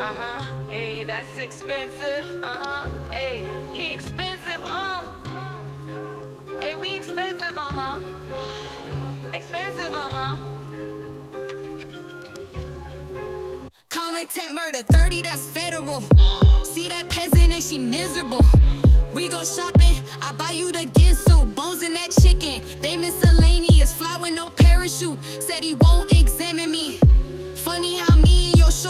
Uh-huh. Hey, that's expensive. Uh-huh. Hey, he expensive, huh? Hey, we expensive, uh-huh. Expensive, uh-huh. Convict murder, 30, that's federal. See that peasant and she miserable. We go shopping, I buy you the ginsu, bones in that chicken. They miscellaneous, fly with no parachute. Said he won't examine me. Funny how me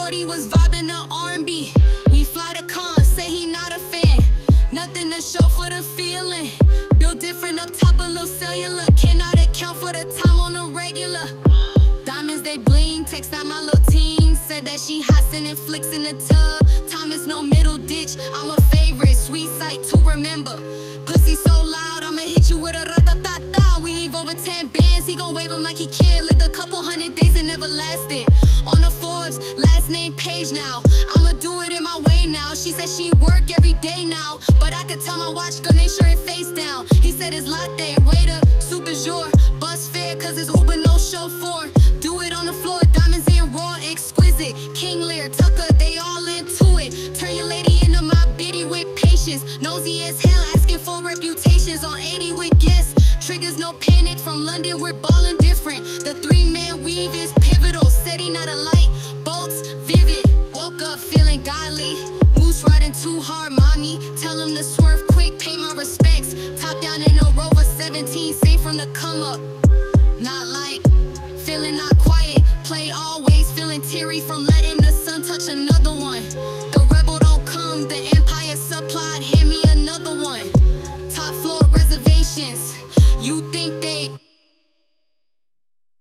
shorty was vibing the R&B. We fly to con, say he not a fan. Nothing to show for the feeling. Built different up top of little cellular. Cannot account for the time on the regular. Diamonds they bling, text out my little team. Said that she hot sending flicks in the tub. Time is no middle ditch. I'm a favorite, sweet sight to remember. Pussy so gon' wave him like he care. Lived a couple hundred days and never lasted. On the Forbes, last name page now. I'ma do it in my way now. She said she work every day now. But I could tell my watch gun ain't sure it face down. He said his latte, waiter, super jour. Bus fare, cause his Uber no chauffeur. Do it on the floor, diamonds in raw, exquisite. King Lear, Tucker, they all into it. Turn your lady into my biddy with patience. Nosy as hell, asking for reputations on 80 with guests. Triggers no panic from London, we're ballin' different. The three man weave is pivotal. He not a light, bolts vivid. Woke up feeling godly. Moose riding too hard, mommy. Tell him to swerve quick, pay my respects. Top down in a Rover 17, safe from the come up. Not like feeling not quiet. Play always feeling teary from letting the sun touch another one. The rebel don't come, the empire supplied. Hand me another one. Top floor reservations. You think they